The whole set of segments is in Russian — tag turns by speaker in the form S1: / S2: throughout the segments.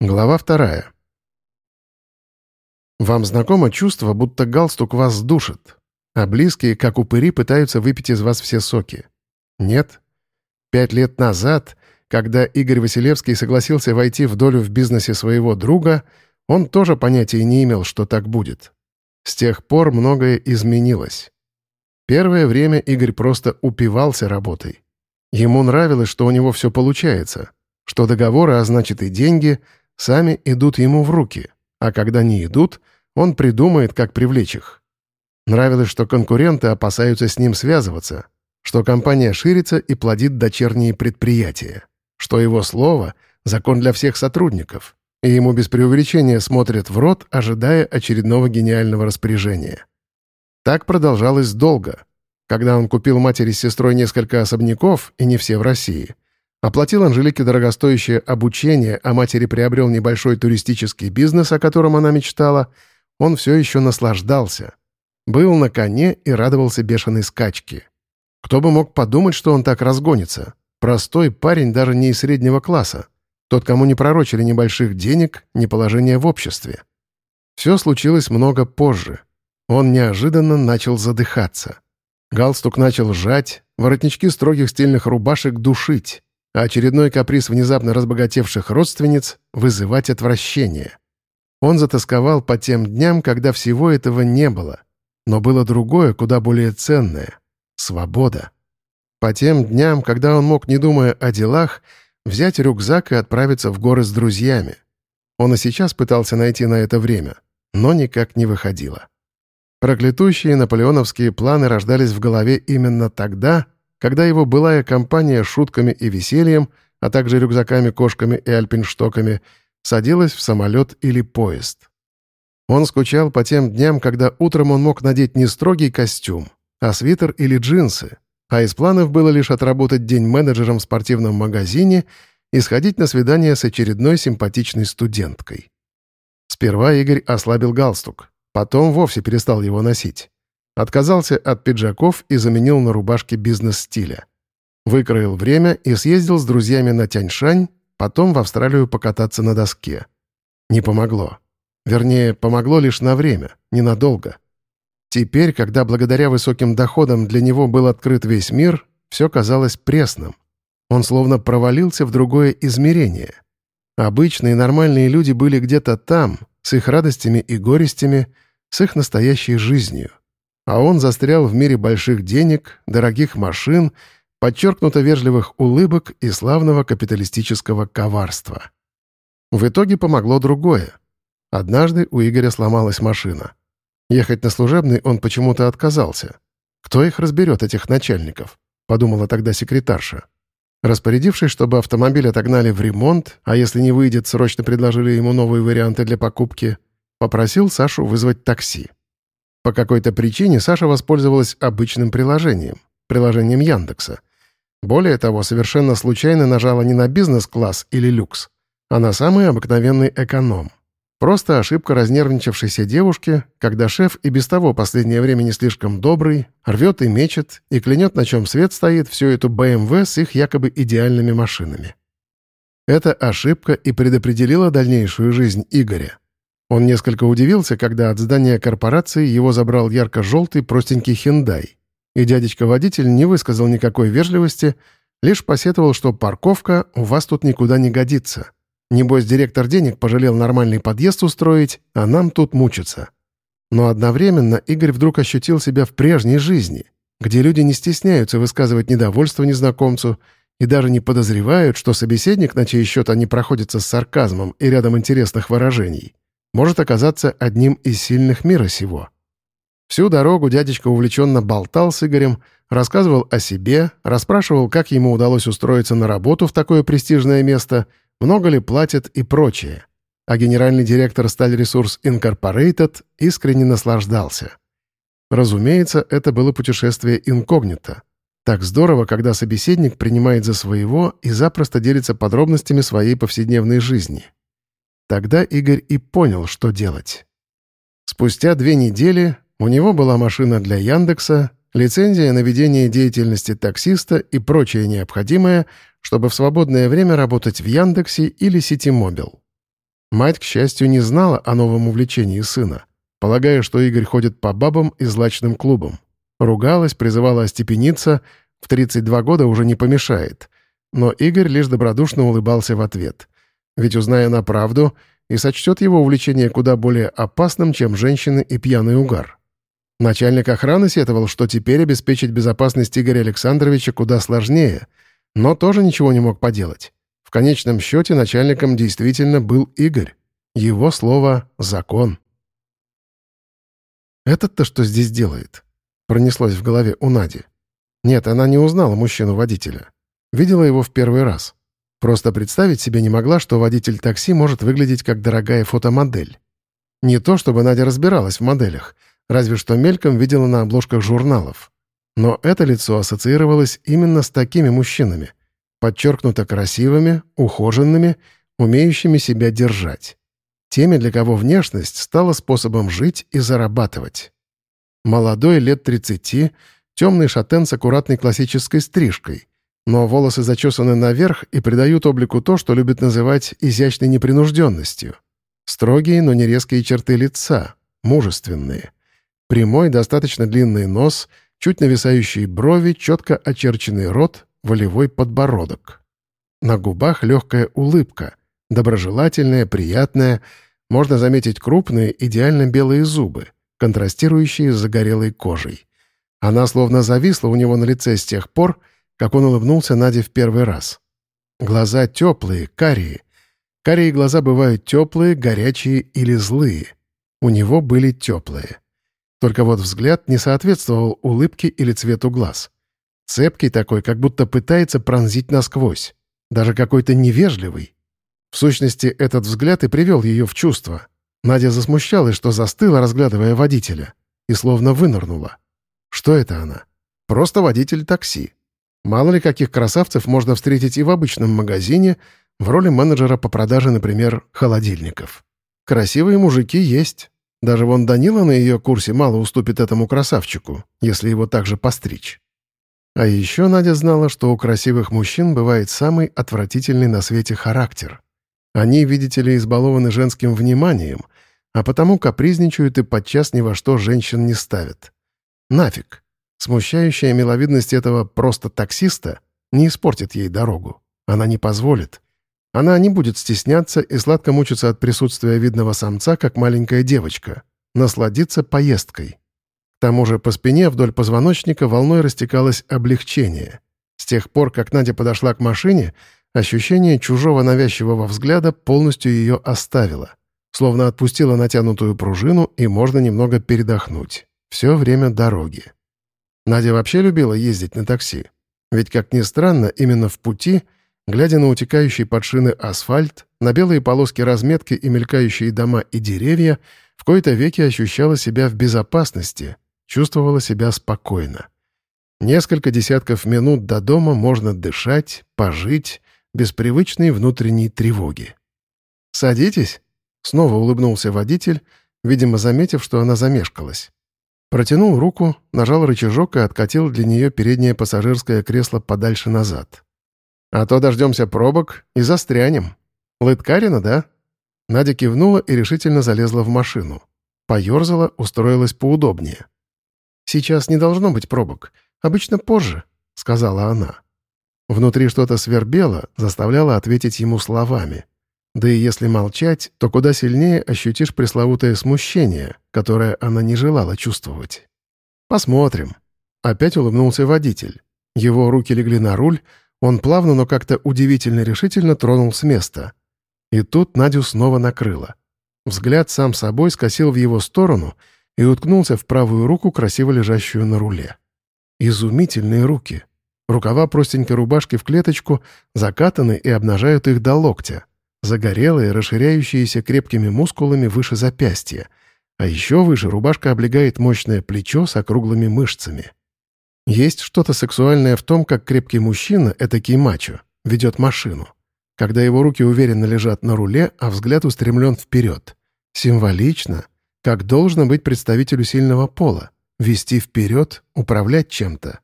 S1: Глава вторая. Вам знакомо чувство, будто галстук вас душит, а близкие, как упыри, пытаются выпить из вас все соки? Нет? Пять лет назад, когда Игорь Василевский согласился войти в долю в бизнесе своего друга, он тоже понятия не имел, что так будет. С тех пор многое изменилось. Первое время Игорь просто упивался работой. Ему нравилось, что у него все получается, что договоры, а значит и деньги — сами идут ему в руки, а когда не идут, он придумает, как привлечь их. Нравилось, что конкуренты опасаются с ним связываться, что компания ширится и плодит дочерние предприятия, что его слово — закон для всех сотрудников, и ему без преувеличения смотрят в рот, ожидая очередного гениального распоряжения. Так продолжалось долго. Когда он купил матери с сестрой несколько особняков, и не все в России — Оплатил Анжелике дорогостоящее обучение, а матери приобрел небольшой туристический бизнес, о котором она мечтала, он все еще наслаждался. Был на коне и радовался бешеной скачке. Кто бы мог подумать, что он так разгонится? Простой парень даже не из среднего класса. Тот, кому не пророчили ни больших денег, ни положения в обществе. Все случилось много позже. Он неожиданно начал задыхаться. Галстук начал жать, воротнички строгих стильных рубашек душить а очередной каприз внезапно разбогатевших родственниц — вызывать отвращение. Он затасковал по тем дням, когда всего этого не было. Но было другое, куда более ценное — свобода. По тем дням, когда он мог, не думая о делах, взять рюкзак и отправиться в горы с друзьями. Он и сейчас пытался найти на это время, но никак не выходило. Проклятущие наполеоновские планы рождались в голове именно тогда, когда его былая компания шутками и весельем, а также рюкзаками, кошками и альпинштоками, садилась в самолет или поезд. Он скучал по тем дням, когда утром он мог надеть не строгий костюм, а свитер или джинсы, а из планов было лишь отработать день менеджером в спортивном магазине и сходить на свидание с очередной симпатичной студенткой. Сперва Игорь ослабил галстук, потом вовсе перестал его носить. Отказался от пиджаков и заменил на рубашки бизнес-стиля. Выкроил время и съездил с друзьями на Тяньшань, потом в Австралию покататься на доске. Не помогло. Вернее, помогло лишь на время, ненадолго. Теперь, когда благодаря высоким доходам для него был открыт весь мир, все казалось пресным. Он словно провалился в другое измерение. Обычные нормальные люди были где-то там, с их радостями и горестями, с их настоящей жизнью а он застрял в мире больших денег, дорогих машин, подчеркнуто вежливых улыбок и славного капиталистического коварства. В итоге помогло другое. Однажды у Игоря сломалась машина. Ехать на служебный он почему-то отказался. Кто их разберет, этих начальников? Подумала тогда секретарша. Распорядившись, чтобы автомобиль отогнали в ремонт, а если не выйдет, срочно предложили ему новые варианты для покупки, попросил Сашу вызвать такси. По какой-то причине Саша воспользовалась обычным приложением, приложением Яндекса. Более того, совершенно случайно нажала не на бизнес-класс или люкс, а на самый обыкновенный эконом. Просто ошибка разнервничавшейся девушки, когда шеф и без того последнее время не слишком добрый, рвет и мечет, и клянет, на чем свет стоит всю эту БМВ с их якобы идеальными машинами. Эта ошибка и предопределила дальнейшую жизнь Игоря. Он несколько удивился, когда от здания корпорации его забрал ярко-желтый простенький хендай. И дядечка-водитель не высказал никакой вежливости, лишь посетовал, что парковка у вас тут никуда не годится. Небось, директор денег пожалел нормальный подъезд устроить, а нам тут мучиться. Но одновременно Игорь вдруг ощутил себя в прежней жизни, где люди не стесняются высказывать недовольство незнакомцу и даже не подозревают, что собеседник, на чей счет они проходятся с сарказмом и рядом интересных выражений, может оказаться одним из сильных мира сего. Всю дорогу дядечка увлеченно болтал с Игорем, рассказывал о себе, расспрашивал, как ему удалось устроиться на работу в такое престижное место, много ли платят и прочее. А генеральный директор Сталь Ресурс Инкорпорейтед искренне наслаждался. Разумеется, это было путешествие инкогнито. Так здорово, когда собеседник принимает за своего и запросто делится подробностями своей повседневной жизни. Тогда Игорь и понял, что делать. Спустя две недели у него была машина для Яндекса, лицензия на ведение деятельности таксиста и прочее необходимое, чтобы в свободное время работать в Яндексе или Ситимобил. Мать, к счастью, не знала о новом увлечении сына, полагая, что Игорь ходит по бабам и злачным клубам. Ругалась, призывала остепениться, в 32 года уже не помешает. Но Игорь лишь добродушно улыбался в ответ. Ведь, узная на правду, и сочтет его увлечение куда более опасным, чем женщины и пьяный угар. Начальник охраны сетовал, что теперь обеспечить безопасность Игоря Александровича куда сложнее, но тоже ничего не мог поделать. В конечном счете начальником действительно был Игорь. Его слово — закон. «Этот-то что здесь делает?» — пронеслось в голове у Нади. Нет, она не узнала мужчину-водителя. Видела его в первый раз. Просто представить себе не могла, что водитель такси может выглядеть как дорогая фотомодель. Не то чтобы Надя разбиралась в моделях, разве что мельком видела на обложках журналов. Но это лицо ассоциировалось именно с такими мужчинами, подчеркнуто красивыми, ухоженными, умеющими себя держать. Теми, для кого внешность стала способом жить и зарабатывать. Молодой, лет 30, темный шатен с аккуратной классической стрижкой, но волосы зачесаны наверх и придают облику то, что любят называть изящной непринужденностью. Строгие, но не резкие черты лица, мужественные. Прямой, достаточно длинный нос, чуть нависающие брови, четко очерченный рот, волевой подбородок. На губах легкая улыбка, доброжелательная, приятная, можно заметить крупные, идеально белые зубы, контрастирующие с загорелой кожей. Она словно зависла у него на лице с тех пор, как он улыбнулся Наде в первый раз. Глаза теплые, карие. Карие глаза бывают теплые, горячие или злые. У него были теплые. Только вот взгляд не соответствовал улыбке или цвету глаз. Цепкий такой, как будто пытается пронзить насквозь. Даже какой-то невежливый. В сущности, этот взгляд и привел ее в чувство. Надя засмущалась, что застыла, разглядывая водителя, и словно вынырнула. Что это она? Просто водитель такси. Мало ли каких красавцев можно встретить и в обычном магазине в роли менеджера по продаже, например, холодильников. Красивые мужики есть. Даже вон Данила на ее курсе мало уступит этому красавчику, если его также постричь. А еще Надя знала, что у красивых мужчин бывает самый отвратительный на свете характер. Они, видите ли, избалованы женским вниманием, а потому капризничают и подчас ни во что женщин не ставят. Нафиг. Смущающая миловидность этого просто таксиста не испортит ей дорогу. Она не позволит. Она не будет стесняться и сладко мучиться от присутствия видного самца, как маленькая девочка. Насладиться поездкой. К тому же по спине вдоль позвоночника волной растекалось облегчение. С тех пор, как Надя подошла к машине, ощущение чужого навязчивого взгляда полностью ее оставило. Словно отпустила натянутую пружину, и можно немного передохнуть. Все время дороги. Надя вообще любила ездить на такси. Ведь, как ни странно, именно в пути — Глядя на утекающий под шины асфальт, на белые полоски разметки и мелькающие дома и деревья, в кои-то веки ощущала себя в безопасности, чувствовала себя спокойно. Несколько десятков минут до дома можно дышать, пожить, без привычной внутренней тревоги. «Садитесь», — снова улыбнулся водитель, видимо, заметив, что она замешкалась. Протянул руку, нажал рычажок и откатил для нее переднее пассажирское кресло подальше назад. А то дождемся пробок и застрянем. Лыткарина, да?» Надя кивнула и решительно залезла в машину. Поерзала, устроилась поудобнее. «Сейчас не должно быть пробок. Обычно позже», — сказала она. Внутри что-то свербело, заставляло ответить ему словами. Да и если молчать, то куда сильнее ощутишь пресловутое смущение, которое она не желала чувствовать. «Посмотрим». Опять улыбнулся водитель. Его руки легли на руль, он плавно, но как-то удивительно решительно тронул с места. И тут Надю снова накрыло. Взгляд сам собой скосил в его сторону и уткнулся в правую руку, красиво лежащую на руле. Изумительные руки. Рукава простенькой рубашки в клеточку закатаны и обнажают их до локтя. Загорелые, расширяющиеся крепкими мускулами выше запястья. А еще выше рубашка облегает мощное плечо с округлыми мышцами. Есть что-то сексуальное в том, как крепкий мужчина, этакий мачо, ведет машину. Когда его руки уверенно лежат на руле, а взгляд устремлен вперед. Символично, как должно быть представителю сильного пола. Вести вперед, управлять чем-то.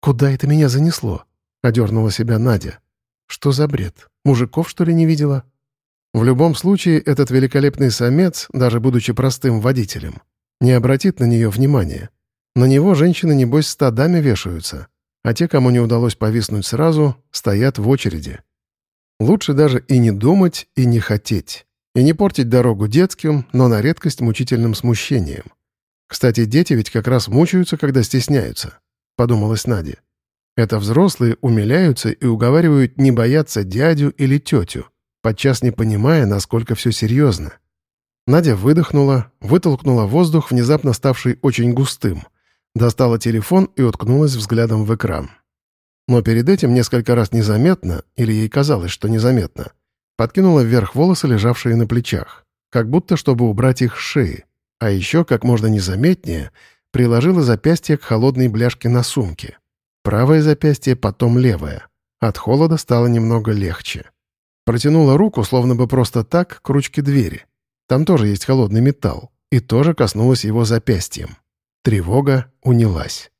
S1: «Куда это меня занесло?» — одернула себя Надя. «Что за бред? Мужиков, что ли, не видела?» В любом случае, этот великолепный самец, даже будучи простым водителем, не обратит на нее внимания. На него женщины, небось, стадами вешаются, а те, кому не удалось повиснуть сразу, стоят в очереди. Лучше даже и не думать, и не хотеть. И не портить дорогу детским, но на редкость мучительным смущением. Кстати, дети ведь как раз мучаются, когда стесняются, подумалась Надя. Это взрослые умиляются и уговаривают не бояться дядю или тетю, подчас не понимая, насколько все серьезно. Надя выдохнула, вытолкнула воздух, внезапно ставший очень густым, достала телефон и уткнулась взглядом в экран. Но перед этим несколько раз незаметно, или ей казалось, что незаметно, подкинула вверх волосы, лежавшие на плечах, как будто чтобы убрать их с шеи, а еще, как можно незаметнее, приложила запястье к холодной бляшке на сумке. Правое запястье, потом левое. От холода стало немного легче. Протянула руку, словно бы просто так, к ручке двери. Там тоже есть холодный металл. И тоже коснулась его запястьем. Тревога унялась.